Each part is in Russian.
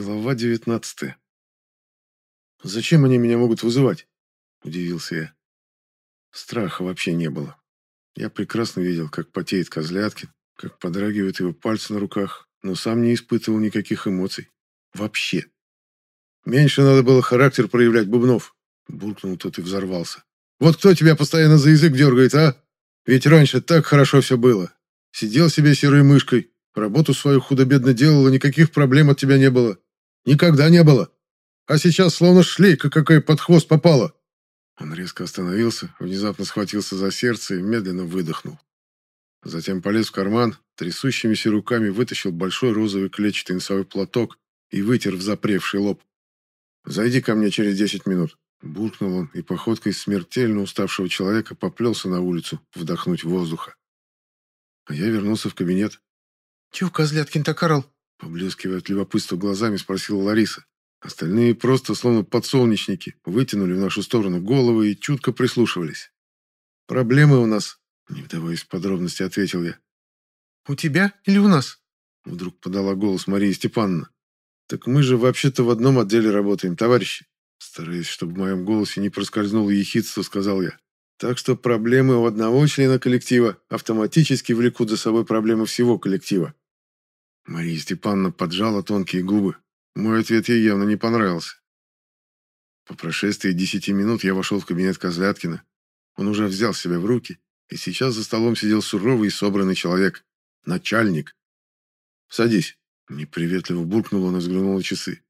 Глава девятнадцатая. «Зачем они меня могут вызывать?» – удивился я. Страха вообще не было. Я прекрасно видел, как потеет Козляткин, как подрагивают его пальцы на руках, но сам не испытывал никаких эмоций. Вообще. «Меньше надо было характер проявлять, Бубнов», – буркнул тот и взорвался. «Вот кто тебя постоянно за язык дергает, а? Ведь раньше так хорошо все было. Сидел себе серой мышкой, Работу свою худо-бедно делала, никаких проблем от тебя не было. Никогда не было. А сейчас словно шлейка какая под хвост попала. Он резко остановился, внезапно схватился за сердце и медленно выдохнул. Затем полез в карман, трясущимися руками вытащил большой розовый клетчатый носовой платок и вытер в запревший лоб. «Зайди ко мне через десять минут», — буркнул он и походкой смертельно уставшего человека поплелся на улицу вдохнуть воздуха. А я вернулся в кабинет, «Чего Козляткин так орал?» Поблескивая от любопытства глазами, спросила Лариса. Остальные просто, словно подсолнечники, вытянули в нашу сторону головы и чутко прислушивались. «Проблемы у нас», — не вдаваясь в подробности, ответил я. «У тебя или у нас?» Вдруг подала голос Мария Степановна. «Так мы же вообще-то в одном отделе работаем, товарищи». Стараясь, чтобы в моем голосе не проскользнуло ехидство, сказал я. Так что проблемы у одного члена коллектива автоматически влекут за собой проблемы всего коллектива. Мария Степановна поджала тонкие губы. Мой ответ ей явно не понравился. По прошествии десяти минут я вошел в кабинет Козляткина. Он уже взял себя в руки, и сейчас за столом сидел суровый и собранный человек. Начальник. «Садись», — неприветливо буркнул он и взглянул на часы.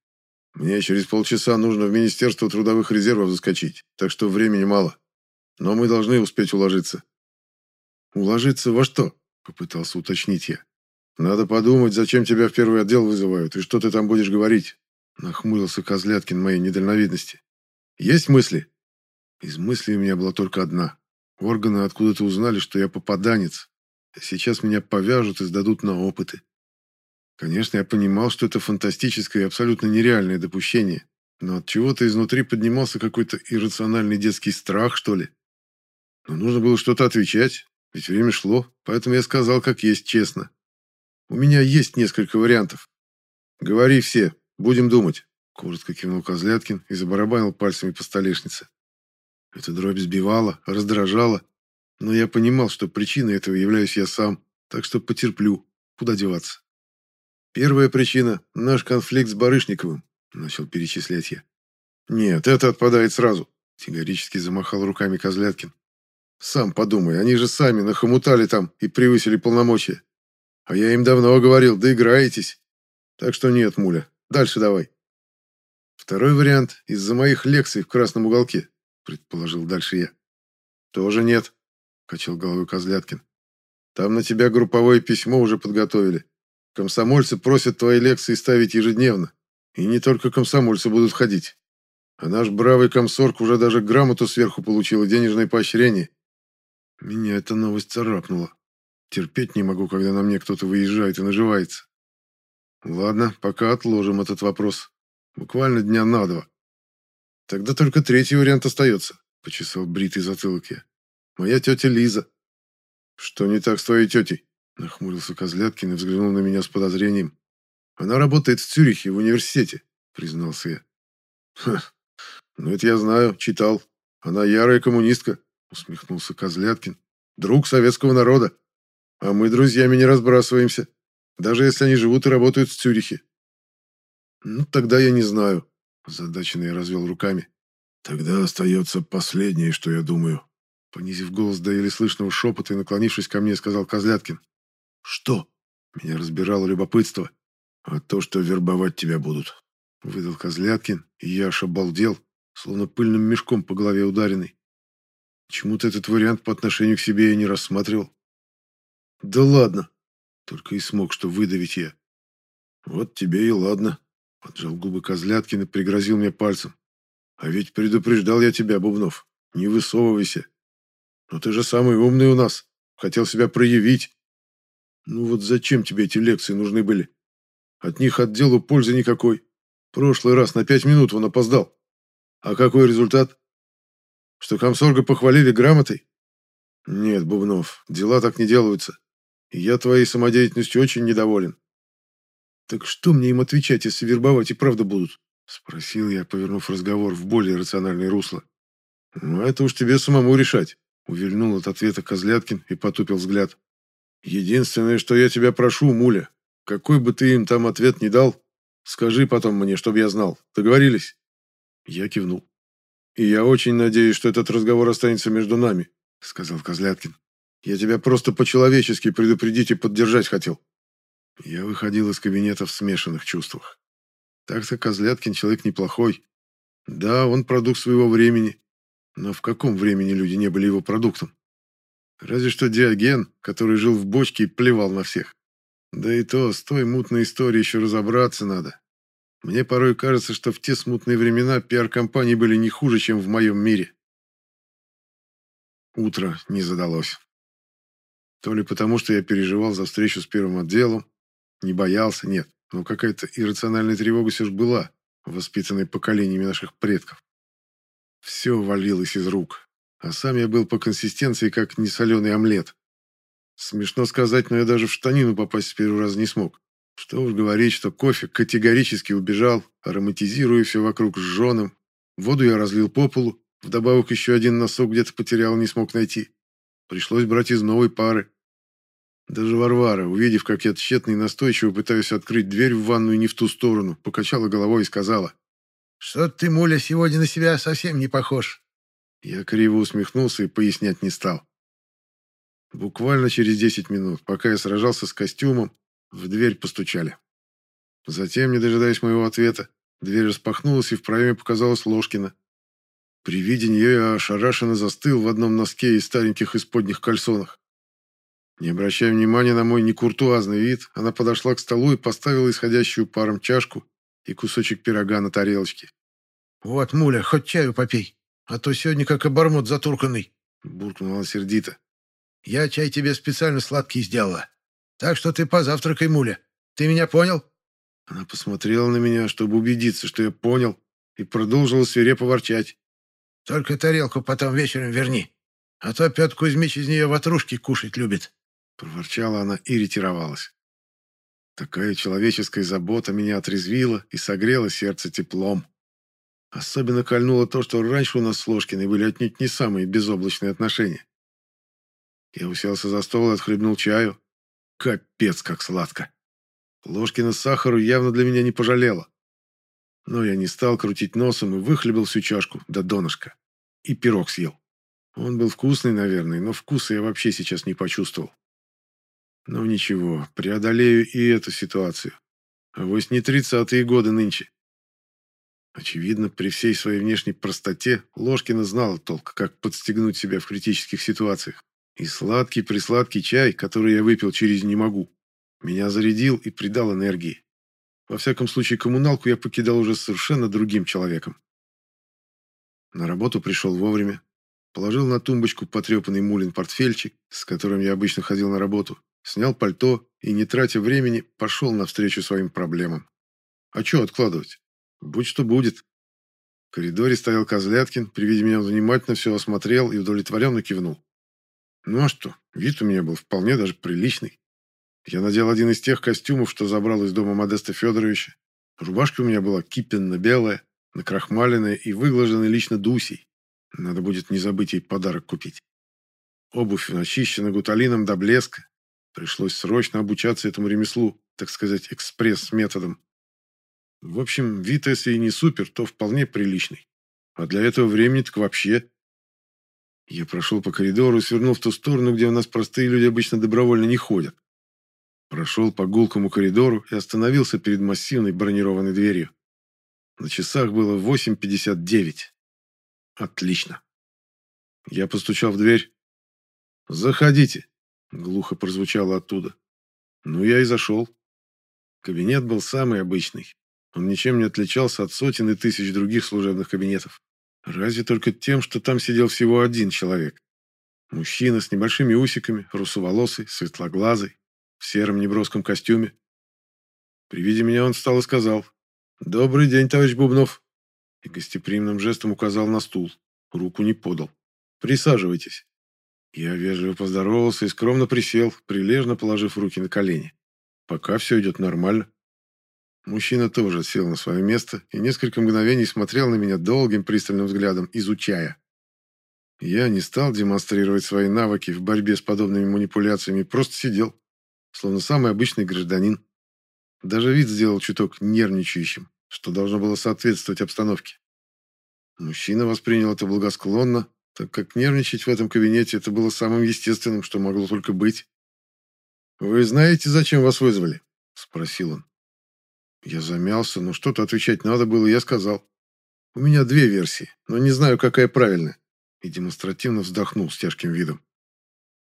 «Мне через полчаса нужно в Министерство трудовых резервов заскочить, так что времени мало». Но мы должны успеть уложиться. Уложиться во что? Попытался уточнить я. Надо подумать, зачем тебя в первый отдел вызывают и что ты там будешь говорить. Нахмурился Козляткин моей недальновидности. Есть мысли? Из мыслей у меня была только одна. Органы откуда-то узнали, что я попаданец. А сейчас меня повяжут и сдадут на опыты. Конечно, я понимал, что это фантастическое и абсолютно нереальное допущение. Но от чего-то изнутри поднимался какой-то иррациональный детский страх, что ли. Но нужно было что-то отвечать, ведь время шло, поэтому я сказал, как есть, честно. У меня есть несколько вариантов. Говори все, будем думать. Коротко кивнул Козляткин и забарабанил пальцами по столешнице. Эта дробь сбивала, раздражала, но я понимал, что причиной этого являюсь я сам, так что потерплю. Куда деваться? Первая причина – наш конфликт с Барышниковым, начал перечислять я. Нет, это отпадает сразу, категорически замахал руками Козляткин. Сам подумай, они же сами нахомутали там и превысили полномочия. А я им давно говорил, да играетесь. Так что нет, муля, дальше давай. Второй вариант из-за моих лекций в красном уголке, предположил дальше я. Тоже нет, качал головой Козляткин. Там на тебя групповое письмо уже подготовили. Комсомольцы просят твои лекции ставить ежедневно. И не только комсомольцы будут ходить. А наш бравый комсорг уже даже грамоту сверху получил и денежное поощрение. Меня эта новость царапнула. Терпеть не могу, когда на мне кто-то выезжает и наживается. Ладно, пока отложим этот вопрос. Буквально дня на два. Тогда только третий вариант остается, почесал бритый затылок я. Моя тетя Лиза. Что не так с твоей тетей? Нахмурился Козляткин и взглянул на меня с подозрением. Она работает в Цюрихе, в университете, признался я. Ха, ну это я знаю, читал. Она ярая коммунистка усмехнулся Козляткин. Друг советского народа. А мы друзьями не разбрасываемся, даже если они живут и работают в Цюрихе. Ну, тогда я не знаю, озадаченно я развел руками. Тогда остается последнее, что я думаю. Понизив голос до еле слышного шепота и наклонившись ко мне, сказал Козляткин. «Что?» Меня разбирало любопытство. «А то, что вербовать тебя будут», — выдал Козляткин, и я аж обалдел, словно пыльным мешком по голове ударенный. Почему-то этот вариант по отношению к себе я не рассматривал. Да ладно. Только и смог, что выдавить я. Вот тебе и ладно. Поджал губы Козляткин и пригрозил мне пальцем. А ведь предупреждал я тебя, Бубнов. Не высовывайся. Но ты же самый умный у нас. Хотел себя проявить. Ну вот зачем тебе эти лекции нужны были? От них отделу пользы никакой. Прошлый раз на пять минут он опоздал. А какой результат? Что комсорга похвалили грамотой? Нет, Бубнов, дела так не делаются. И я твоей самодеятельностью очень недоволен. Так что мне им отвечать, если вербовать и правда будут? Спросил я, повернув разговор в более рациональное русло. «Ну, это уж тебе самому решать», — увильнул от ответа Козляткин и потупил взгляд. «Единственное, что я тебя прошу, Муля, какой бы ты им там ответ не дал, скажи потом мне, чтобы я знал. Договорились?» Я кивнул. «И я очень надеюсь, что этот разговор останется между нами», — сказал Козляткин. «Я тебя просто по-человечески предупредить и поддержать хотел». Я выходил из кабинета в смешанных чувствах. Так-то Козляткин человек неплохой. Да, он продукт своего времени. Но в каком времени люди не были его продуктом? Разве что Диоген, который жил в бочке и плевал на всех. Да и то, с той мутной историей еще разобраться надо. Мне порой кажется, что в те смутные времена пиар-компании были не хуже, чем в моем мире. Утро не задалось. То ли потому, что я переживал за встречу с первым отделом, не боялся, нет, но какая-то иррациональная тревога все же была, воспитанная поколениями наших предков. Все валилось из рук, а сам я был по консистенции как несоленый омлет. Смешно сказать, но я даже в штанину попасть с первого раза не смог. Что уж говорить, что кофе категорически убежал, ароматизируя все вокруг жженым. Воду я разлил по полу, вдобавок еще один носок где-то потерял, не смог найти. Пришлось брать из новой пары. Даже Варвара, увидев, как я тщетно и настойчиво пытаюсь открыть дверь в ванную не в ту сторону, покачала головой и сказала. «Что ты, Муля, сегодня на себя совсем не похож». Я криво усмехнулся и пояснять не стал. Буквально через 10 минут, пока я сражался с костюмом, в дверь постучали. Затем, не дожидаясь моего ответа, дверь распахнулась, и в проеме показалась Ложкина. При виде нее я ошарашенно застыл в одном носке и стареньких исподних кальсонах. Не обращая внимания на мой некуртуазный вид, она подошла к столу и поставила исходящую паром чашку и кусочек пирога на тарелочке. «Вот, Муля, хоть чаю попей, а то сегодня как обормот затурканный», — буркнула она сердито. Я чай тебе специально сладкий сделала. Так что ты позавтракай, муля. Ты меня понял?» Она посмотрела на меня, чтобы убедиться, что я понял, и продолжила свирепо ворчать. «Только тарелку потом вечером верни, а то Петр Кузьмич из нее ватрушки кушать любит». Проворчала она и ретировалась. Такая человеческая забота меня отрезвила и согрела сердце теплом. Особенно кольнуло то, что раньше у нас с Ложкиной были отнюдь не самые безоблачные отношения. Я уселся за стол и отхлебнул чаю. Капец, как сладко. Ложкина сахару явно для меня не пожалела. Но я не стал крутить носом и выхлебал всю чашку до донышка. И пирог съел. Он был вкусный, наверное, но вкуса я вообще сейчас не почувствовал. Но ничего, преодолею и эту ситуацию. А вось не тридцатые годы нынче. Очевидно, при всей своей внешней простоте Ложкина знала толк, как подстегнуть себя в критических ситуациях. И сладкий-присладкий чай, который я выпил через «не могу», меня зарядил и придал энергии. Во всяком случае, коммуналку я покидал уже совершенно другим человеком. На работу пришел вовремя. Положил на тумбочку потрепанный мулин портфельчик, с которым я обычно ходил на работу, снял пальто и, не тратя времени, пошел навстречу своим проблемам. А что откладывать? Будь что будет. В коридоре стоял Козляткин, при виде меня внимательно все осмотрел и удовлетворенно кивнул. Ну а что, вид у меня был вполне даже приличный. Я надел один из тех костюмов, что забрал из дома Модеста Федоровича. Рубашка у меня была кипенно-белая, накрахмаленная и выглаженная лично Дусей. Надо будет не забыть ей подарок купить. Обувь начищена гуталином до блеска. Пришлось срочно обучаться этому ремеслу, так сказать, экспресс-методом. В общем, вид, если и не супер, то вполне приличный. А для этого времени так вообще я прошел по коридору и свернул в ту сторону, где у нас простые люди обычно добровольно не ходят. Прошел по гулкому коридору и остановился перед массивной бронированной дверью. На часах было 8.59. Отлично. Я постучал в дверь. «Заходите», — глухо прозвучало оттуда. Ну, я и зашел. Кабинет был самый обычный. Он ничем не отличался от сотен и тысяч других служебных кабинетов. Разве только тем, что там сидел всего один человек. Мужчина с небольшими усиками, русоволосый, светлоглазый, в сером неброском костюме. При виде меня он встал и сказал «Добрый день, товарищ Бубнов!» и гостеприимным жестом указал на стул. Руку не подал. «Присаживайтесь». Я вежливо поздоровался и скромно присел, прилежно положив руки на колени. Пока все идет нормально. Мужчина тоже сел на свое место и несколько мгновений смотрел на меня долгим пристальным взглядом, изучая. Я не стал демонстрировать свои навыки в борьбе с подобными манипуляциями, просто сидел, словно самый обычный гражданин. Даже вид сделал чуток нервничающим, что должно было соответствовать обстановке. Мужчина воспринял это благосклонно, так как нервничать в этом кабинете это было самым естественным, что могло только быть. «Вы знаете, зачем вас вызвали?» – спросил он. Я замялся, но что-то отвечать надо было, и я сказал. «У меня две версии, но не знаю, какая правильная и демонстративно вздохнул с тяжким видом.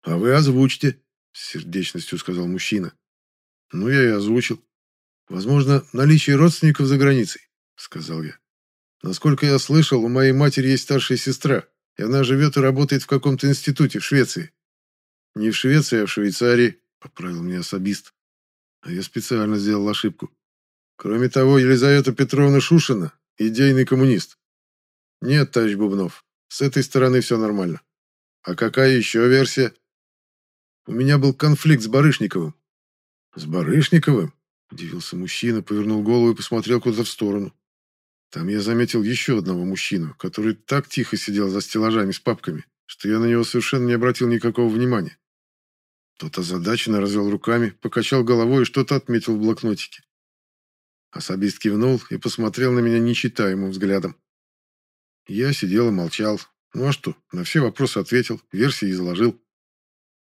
«А вы озвучьте», — с сердечностью сказал мужчина. «Ну, я и озвучил. Возможно, наличие родственников за границей», — сказал я. «Насколько я слышал, у моей матери есть старшая сестра, и она живет и работает в каком-то институте в Швеции». «Не в Швеции, а в Швейцарии», — поправил меня особист. А я специально сделал ошибку. Кроме того, Елизавета Петровна Шушина – идейный коммунист. Нет, товарищ Бубнов, с этой стороны все нормально. А какая еще версия? У меня был конфликт с Барышниковым. С Барышниковым? Удивился мужчина, повернул голову и посмотрел куда-то в сторону. Там я заметил еще одного мужчину, который так тихо сидел за стеллажами с папками, что я на него совершенно не обратил никакого внимания. Тот озадаченно развел руками, покачал головой и что-то отметил в блокнотике. Особист кивнул и посмотрел на меня нечитаемым взглядом. Я сидел и молчал. Ну а что, на все вопросы ответил, версии изложил.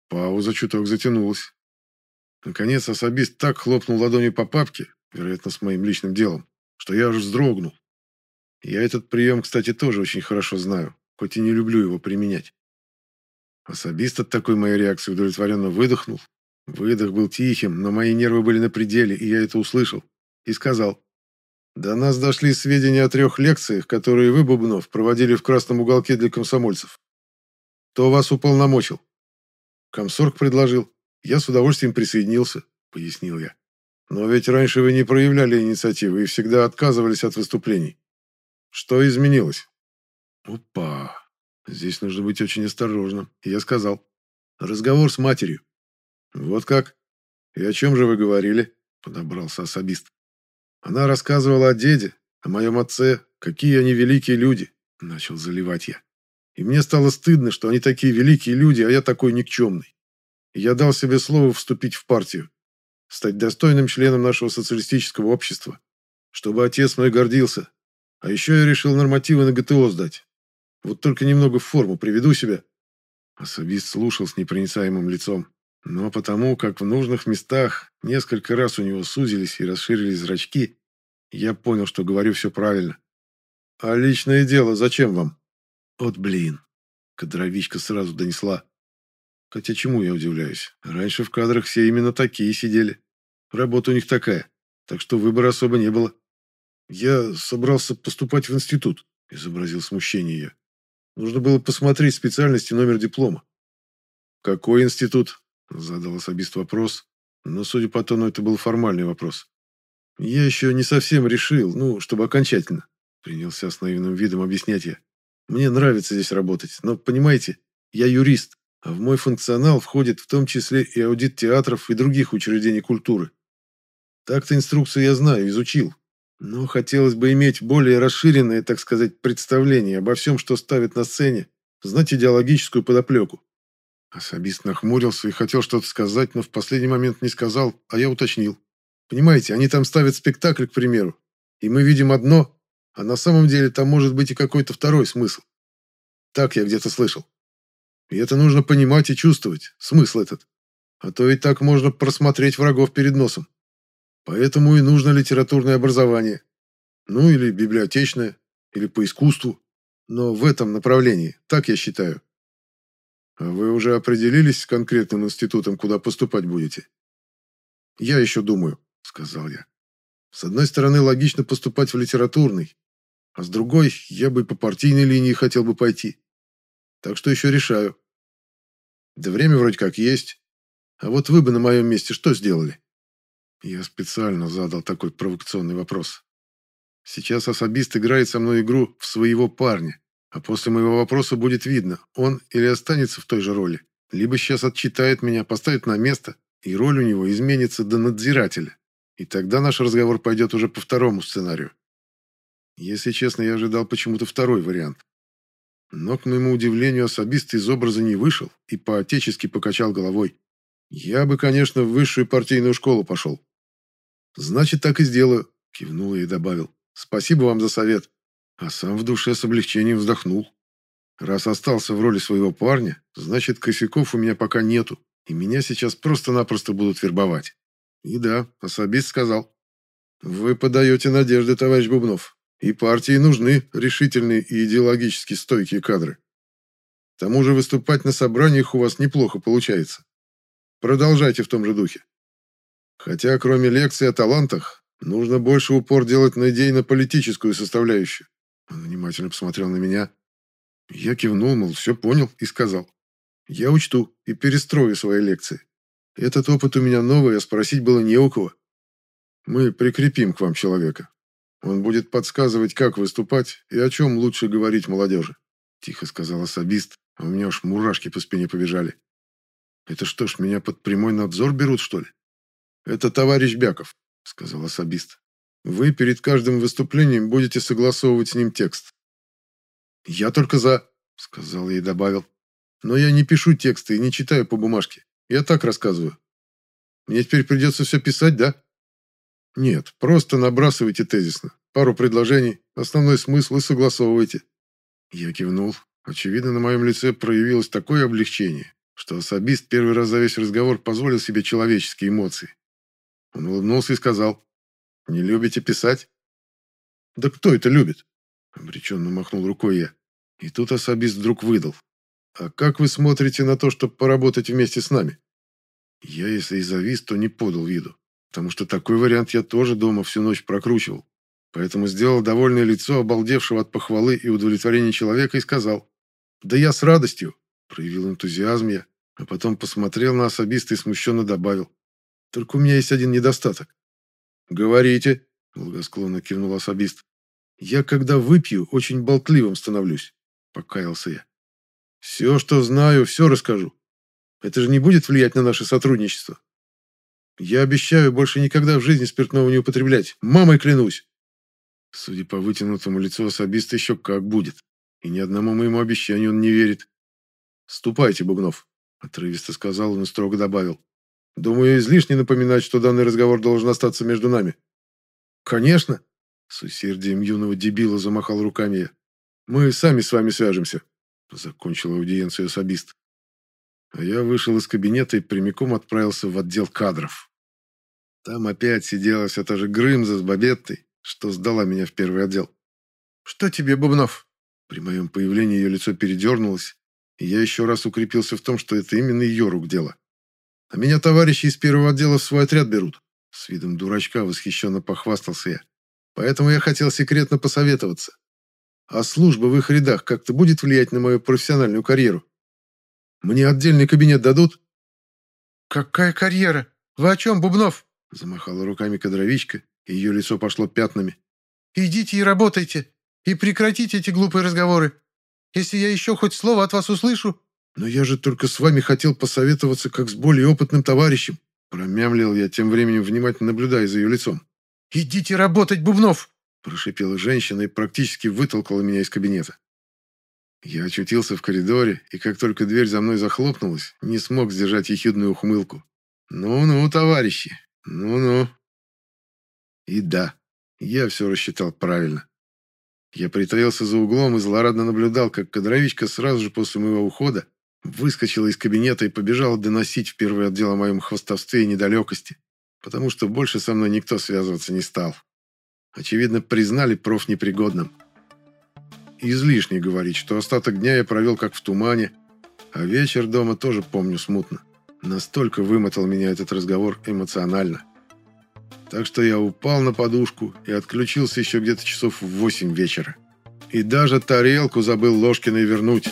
Пауза чуток затянулась. Наконец особист так хлопнул ладонью по папке, вероятно, с моим личным делом, что я аж вздрогнул. Я этот прием, кстати, тоже очень хорошо знаю, хоть и не люблю его применять. Особист от такой моей реакции удовлетворенно выдохнул. Выдох был тихим, но мои нервы были на пределе, и я это услышал. И сказал, до нас дошли сведения о трех лекциях, которые вы, Бубнов, проводили в красном уголке для комсомольцев. Кто вас уполномочил? Комсорг предложил. Я с удовольствием присоединился, пояснил я. Но ведь раньше вы не проявляли инициативы и всегда отказывались от выступлений. Что изменилось? Опа! Здесь нужно быть очень осторожным. я сказал. Разговор с матерью. Вот как? И о чем же вы говорили? Подобрался особист. Она рассказывала о деде, о моем отце, какие они великие люди. Начал заливать я. И мне стало стыдно, что они такие великие люди, а я такой никчемный. И я дал себе слово вступить в партию, стать достойным членом нашего социалистического общества, чтобы отец мой гордился. А еще я решил нормативы на ГТО сдать. Вот только немного в форму приведу себя. Особист слушал с непроницаемым лицом. Но потому, как в нужных местах несколько раз у него сузились и расширились зрачки, я понял, что говорю все правильно. «А личное дело зачем вам?» «Вот блин!» Кадровичка сразу донесла. Хотя чему я удивляюсь? Раньше в кадрах все именно такие сидели. Работа у них такая, так что выбора особо не было. Я собрался поступать в институт, изобразил смущение я. Нужно было посмотреть специальность и номер диплома. Какой институт? Задал особист вопрос, но, судя по тону, это был формальный вопрос. Я еще не совсем решил, ну, чтобы окончательно. Принялся с наивным видом объяснять я. Мне нравится здесь работать, но, понимаете, я юрист, а в мой функционал входит в том числе и аудит театров и других учреждений культуры. Так-то инструкцию я знаю, изучил. Но хотелось бы иметь более расширенное, так сказать, представление обо всем, что ставит на сцене, знать идеологическую подоплеку. Особист нахмурился и хотел что-то сказать, но в последний момент не сказал, а я уточнил. Понимаете, они там ставят спектакль, к примеру, и мы видим одно, а на самом деле там может быть и какой-то второй смысл. Так я где-то слышал. И это нужно понимать и чувствовать, смысл этот. А то и так можно просмотреть врагов перед носом. Поэтому и нужно литературное образование. Ну, или библиотечное, или по искусству. Но в этом направлении, так я считаю. А вы уже определились с конкретным институтом, куда поступать будете? Я еще думаю, сказал я. С одной стороны, логично поступать в литературный, а с другой, я бы по партийной линии хотел бы пойти. Так что еще решаю. Да время вроде как есть. А вот вы бы на моем месте что сделали? Я специально задал такой провокационный вопрос. Сейчас особист играет со мной игру в своего парня. А после моего вопроса будет видно, он или останется в той же роли, либо сейчас отчитает меня, поставит на место, и роль у него изменится до надзирателя. И тогда наш разговор пойдет уже по второму сценарию. Если честно, я ожидал почему-то второй вариант. Но, к моему удивлению, особист из образа не вышел и по-отечески покачал головой. Я бы, конечно, в высшую партийную школу пошел. Значит, так и сделаю, кивнул и добавил. Спасибо вам за совет. А сам в душе с облегчением вздохнул. Раз остался в роли своего парня, значит, косяков у меня пока нету, и меня сейчас просто-напросто будут вербовать. И да, особист сказал. Вы подаете надежды, товарищ Бубнов. И партии нужны решительные и идеологически стойкие кадры. К тому же выступать на собраниях у вас неплохо получается. Продолжайте в том же духе. Хотя, кроме лекций о талантах, нужно больше упор делать на идейно-политическую составляющую. Он внимательно посмотрел на меня. Я кивнул, мол, все понял и сказал. Я учту и перестрою свои лекции. Этот опыт у меня новый, а спросить было не у кого. Мы прикрепим к вам человека. Он будет подсказывать, как выступать и о чем лучше говорить молодежи. Тихо сказал особист, а у меня уж мурашки по спине побежали. Это что ж, меня под прямой надзор берут, что ли? Это товарищ Бяков, сказал особист. Вы перед каждым выступлением будете согласовывать с ним текст. Я только за, сказал я и добавил. Но я не пишу тексты и не читаю по бумажке. Я так рассказываю. Мне теперь придется все писать, да? Нет, просто набрасывайте тезисно. Пару предложений, основной смысл и согласовывайте. Я кивнул. Очевидно, на моем лице проявилось такое облегчение, что особист первый раз за весь разговор позволил себе человеческие эмоции. Он улыбнулся и сказал, «Не любите писать?» «Да кто это любит?» Обреченно махнул рукой я. И тут особист вдруг выдал. «А как вы смотрите на то, чтобы поработать вместе с нами?» Я, если и завис, то не подал виду, потому что такой вариант я тоже дома всю ночь прокручивал. Поэтому сделал довольное лицо обалдевшего от похвалы и удовлетворения человека и сказал, «Да я с радостью. Проявил энтузиазм я, а потом посмотрел на особиста и смущенно добавил. Только у меня есть один недостаток. Говорите, благосклонно кивнул особист. Я, когда выпью, очень болтливым становлюсь, покаялся я. Все, что знаю, все расскажу. Это же не будет влиять на наше сотрудничество. Я обещаю больше никогда в жизни спиртного не употреблять. Мамой клянусь. Судя по вытянутому лицу особиста, еще как будет. И ни одному моему обещанию он не верит. «Ступайте, Бубнов», — отрывисто сказал он и строго добавил. «Думаю, излишне напоминать, что данный разговор должен остаться между нами». «Конечно», — с усердием юного дебила замахал руками я. «Мы сами с вами свяжемся», — закончил аудиенцию особист. А я вышел из кабинета и прямиком отправился в отдел кадров. Там опять сидела вся та же Грымза с Бабеттой, что сдала меня в первый отдел. «Что тебе, Бубнов?» При моем появлении ее лицо передернулось, и я еще раз укрепился в том, что это именно ее рук дело. А меня товарищи из первого отдела в свой отряд берут. С видом дурачка восхищенно похвастался я. Поэтому я хотел секретно посоветоваться. А служба в их рядах как-то будет влиять на мою профессиональную карьеру? Мне отдельный кабинет дадут? Какая карьера? Вы о чем, Бубнов? Замахала руками кадровичка, и ее лицо пошло пятнами. Идите и работайте, и прекратите эти глупые разговоры. Если я еще хоть слово от вас услышу...» «Но я же только с вами хотел посоветоваться, как с более опытным товарищем», промямлил я, тем временем внимательно наблюдая за ее лицом. «Идите работать, Бубнов!» прошипела женщина и практически вытолкала меня из кабинета. Я очутился в коридоре, и как только дверь за мной захлопнулась, не смог сдержать ехидную ухмылку. «Ну-ну, товарищи, ну-ну». И да, я все рассчитал правильно. Я притаился за углом и злорадно наблюдал, как кадровичка сразу же после моего ухода выскочила из кабинета и побежала доносить в первый отдел о моем хвостовстве и недалекости, потому что больше со мной никто связываться не стал. Очевидно, признали проф непригодным. Излишне говорить, что остаток дня я провел как в тумане, а вечер дома тоже помню смутно. Настолько вымотал меня этот разговор эмоционально. Так что я упал на подушку и отключился еще где-то часов в восемь вечера. И даже тарелку забыл Ложкиной вернуть.